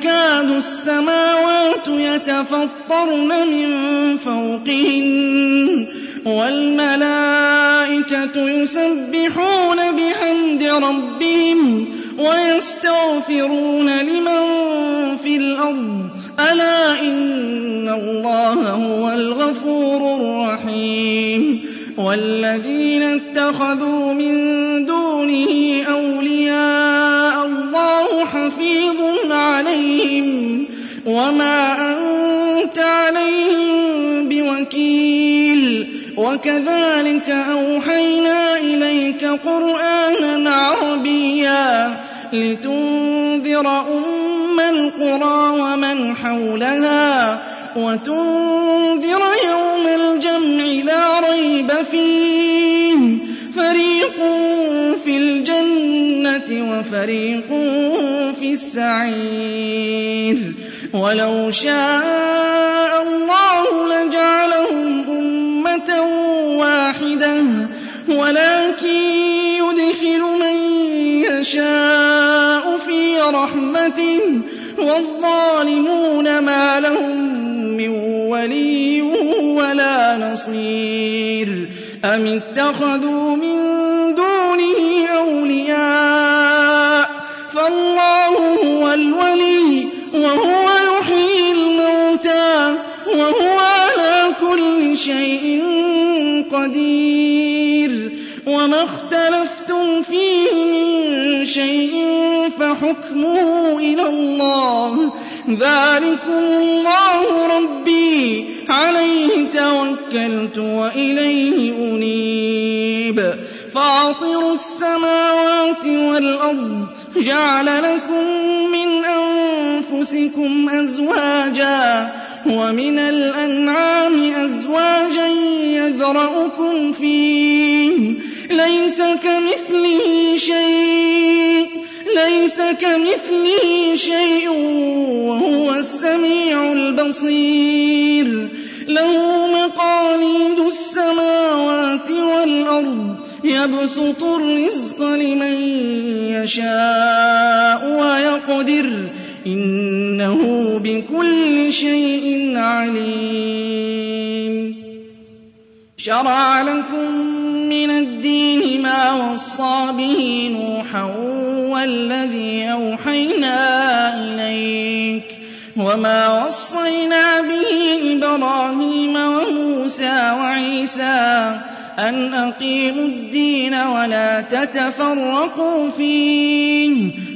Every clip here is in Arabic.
تكاد السماوات يتفطرن من فوقهن والملائكة يسبحون بحمد ربهم ويستغفرون لمن في الأرض. ألا إن الله هو الغفور الرحيم. والذين اتخذوا من دونه أولياء الله حفيظ عليهم وما أنت عليهم بوكيل وكذلك أوحينا إليك قرآنا عربيا لتنذر أم القرى ومن حولها وتنذر يوم الجمع لا ريب فيه. الجنة وفريق في السعير. ولو شاء الله لجعلهم أمة واحدة ولكن يدخل من يشاء في رحمته. والظالمون ما لهم من ولي ولا نصير. أم اتخذوا من شيء قدير وما اختلفتم فيه من شيء فحكمه إلى الله. ذلكم الله ربي. عليه توكلت وإليه أنيب. فاطر السماوات والأرض جعل لكم من أنفسكم أزواجا. ومن الأنعام أزواجا يذرأكم فيه. ليس كمثله شيء ليس كمثله شيء وهو السميع البصير. له مقاليد السماوات والأرض يبسط الرزق لمن يشاء ويقدر. إنه بكل شيء عليم. شرع لكم من الدين ما وصى به نوحا والذي أوحينا إليك وما وصينا به إبراهيم وموسى وعيسى أن أقيموا الدين ولا تتفرقوا فيه.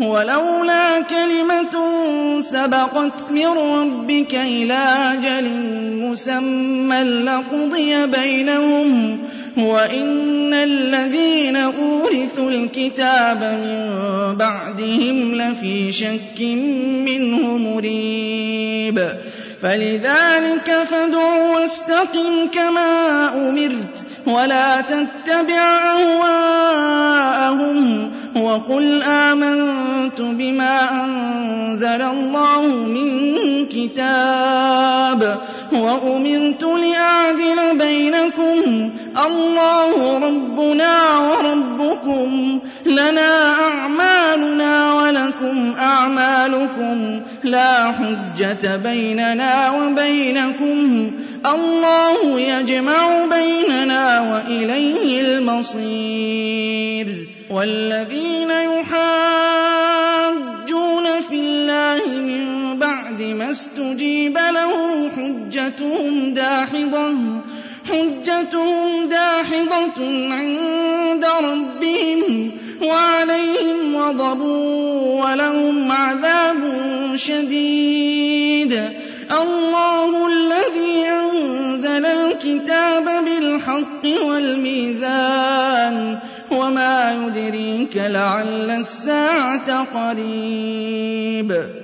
ولولا كلمة سبقت من ربك إلى أجل مسمى لقضي بينهم وَإِنَّ الَّذِينَ أُورِثُوا الْكِتَابَ مِن بَعْدِهِمْ لَفِي شَكٍّ مِّنْهُ مُرِيبٍ فَلِذَٰلِكَ فَادْعُ وَاسْتَقِمْ كَمَا أُمِرْتَ وَلَا تَتَّبِعْ أَهْوَاءَهُمْ وَقُلْ آمَنتُ بِمَا أَنزَلَ اللَّهُ مِن كِتَابٍ وَأُمِرْتُ لِأَعْدِلَ بَيْنَكُمْ اللَّهُ رَبُّنَا وَرَبُّكُمْ لَنَا أَعْمَالُنَا وَلَكُمْ أَعْمَالُكُمْ لَا حُجَّةَ بَيْنَنَا وَبَيْنَكُمْ اللَّهُ يَجْمَعُ بَيْنَنَا وَإِلَيْهِ الْمَصِيرُ وَالَّذِينَ يُحَاجُّونَ فِي اللَّهِ مِن بَعْدِ مَا اسْتُجِيبَ لَهُ حجتهم داحضة حجتهم داحضة عند ربهم وعليهم غضب ولهم عذاب شديد. الله الذي أنزل الكتاب بالحق والميزان وما يدريك لعل الساعة قريب.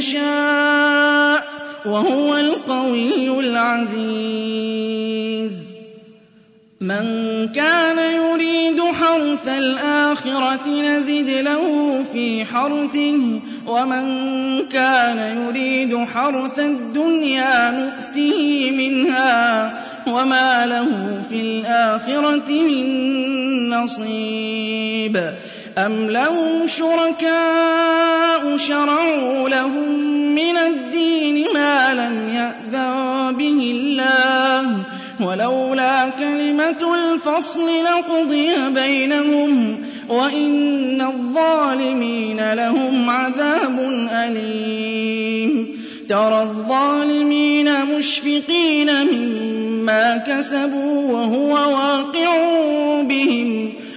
يشاء وهو القوي العزيز. من كان يريد حرث الآخرة نزد له في حرثه ومن كان يريد حرث الدنيا نؤته منها وما له في الآخرة من نصيب. أَمْ لَهُمْ شُرَكَاءُ شَرَعُوا لَهُم مِّنَ الدِّينِ مَا لَمْ يَأْذَن بِهِ اللَّهُ ۚ وَلَوْلَا كَلِمَةُ الْفَصْلِ لَقُضِيَ بَيْنَهُمْ ۗ وَإِنَّ الظَّالِمِينَ لَهُمْ عَذَابٌ أَلِيمٌ تَرَى الظَّالِمِينَ مُشْفِقِينَ مِمَّا كَسَبُوا وَهُوَ وَاقِعٌ بِهِمْ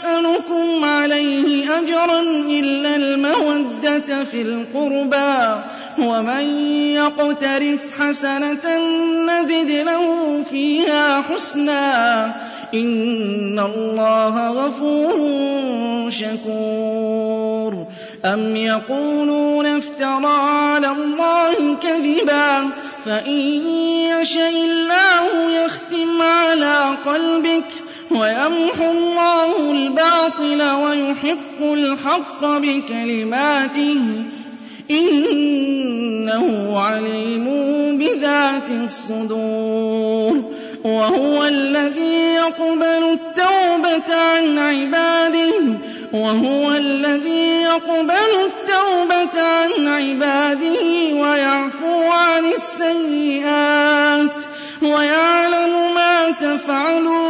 أَسْأَلُكُمْ عَلَيْهِ أَجْرًا إِلَّا الْمَوَدَّةَ فِي الْقُرْبَىٰ ۗ وَمَن يَقْتَرِفْ حَسَنَةً نَّزِدْ لَهُ فِيهَا حُسْنًا ۚ. إِنَّ اللَّهَ غَفُورٌ شَكُورٌ. أَمْ يَقُولُونَ افْتَرَىٰ عَلَى اللَّهِ كَذِبًا ۖ فَإِن يَشَإِ اللَّهُ يَخْتِمْ عَلَىٰ قَلْبِكَ. وَيَمْحُو اللَّهُ الْبَاطِلَ وَيُحِقُّ الْحَقَّ بِكَلِمَاتِهِ ۚ إِنَّهُ عَلِيمٌ بِذَاتِ الصُّدُورِ وَهُوَ الَّذِي يَقْبَلُ التَّوْبَةَ عَنْ عِبَادِهِ وَهُوَ الَّذِي يَقْبَلُ التَّوْبَةَ عَنْ عِبَادِهِ وَيَعْفُو عَنِ السَّيِّئَاتِ وَيَعْلَمُ مَا تَفْعَلُونَ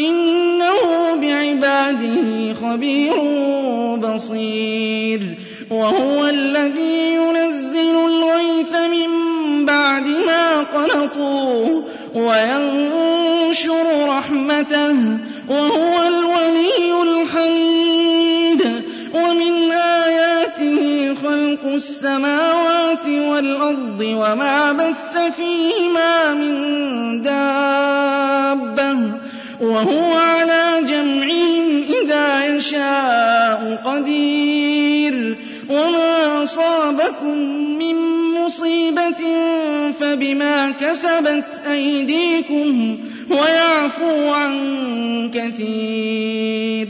إِنَّهُ بِعِبَادِهِ خَبِيرٌ بَصِيرٌ. وَهُوَ الَّذِي يُنَزِّلُ الْغَيْثَ مِن بَعْدِ مَا قَنَطُوا وَيَنشُرُ رَحْمَتَهُ ۚ. وَهُوَ الْوَلِيُّ الْحَمِيدُ. وَمِنْ آيَاتِهِ خَلْقُ السَّمَاوَاتِ وَالْأَرْضِ وَمَا بَثَّ فِيهِمَا مِن دَابَّةٍ ۚ. وَهُوَ عَلَىٰ جَمْعِهِمْ إِذَا يَشَاءُ قَدِيرٌ. وَمَا أَصَابَكُم مِّن مُّصِيبَةٍ فَبِمَا كَسَبَتْ أَيْدِيكُمْ وَيَعْفُو عَن كَثِيرٍ.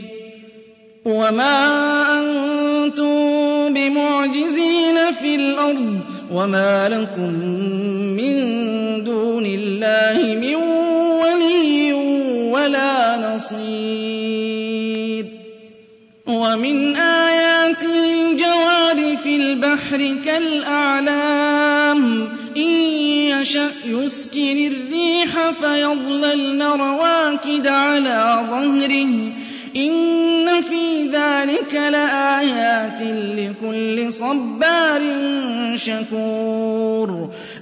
وَمَا أَنتُم بِمُعْجِزِينَ فِي الْأَرْضِ وَمَا لَكُم مِّن نَصِيرٍ وَمِنْ آيَاتِهِ الْجَوَارِ فِي الْبَحْرِ كَالْأَعْلَامِ إِن يَشَأْ يُسْكِنِ الرِّيحَ فَيَظْلَلْنَ رَوَاكِدَ عَلَىٰ ظَهْرِهِ. إِنَّ فِي ذَٰلِكَ لَآيَاتٍ لِّكُلِّ صَبَّارٍ شَكُورٍ.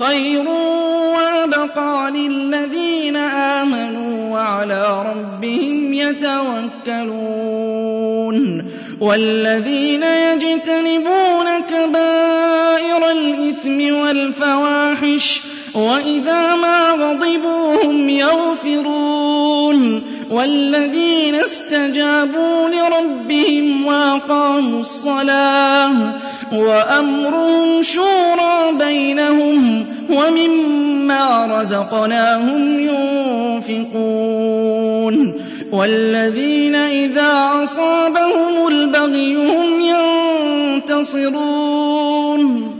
خَيْرٌ وَأَبْقَىٰ لِلَّذِينَ آمَنُوا وَعَلَىٰ رَبِّهِمْ يَتَوَكَّلُونَ وَالَّذِينَ يَجْتَنِبُونَ كَبَائِرَ الْإِثْمِ وَالْفَوَاحِشَ وَإِذَا مَا غَضِبُوا هُمْ يَغْفِرُونَ وَالَّذِينَ اسْتَجَابُوا لِرَبِّهِمْ وَأَقَامُوا الصَّلَاةَ وَأَمْرُهُمْ شُورَىٰ بَيْنَهُمْ وَمِمَّا رَزَقْنَاهُمْ يُنفِقُونَ وَالَّذِينَ إِذَا أَصَابَهُمُ الْبَغْيُ هُمْ يَنتَصِرُونَ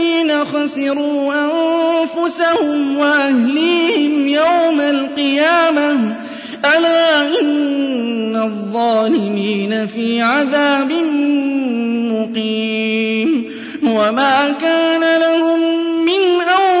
الَّذِينَ خَسِرُوا أَنفُسَهُمْ وَأَهْلِيهِمْ يَوْمَ الْقِيَامَةِ ۗ. أَلَا إِنَّ الظَّالِمِينَ فِي عَذَابٍ مُّقِيمٍ. وَمَا كَانَ لَهُم مِّنْ أَوْلِيَاءَ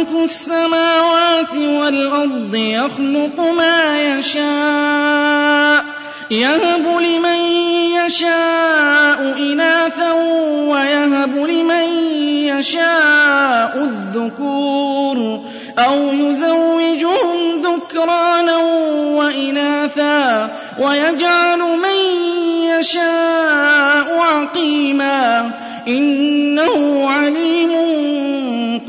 مُلْكُ السَّمَاوَاتِ وَالْأَرْضِ يَخْلُقُ مَا يَشَاءُ ۚ يَهَبُ لِمَن يَشَاءُ إِنَاثًا وَيَهَبُ لِمَن يَشَاءُ الذُّكُورَ أَوْ يُزَوِّجُهُمْ ذُكْرَانًا وَإِنَاثًا وَيَجْعَلُ مَن يَشَاءُ عَقِيمًا ۚ إِنَّهُ عَلِيمٌ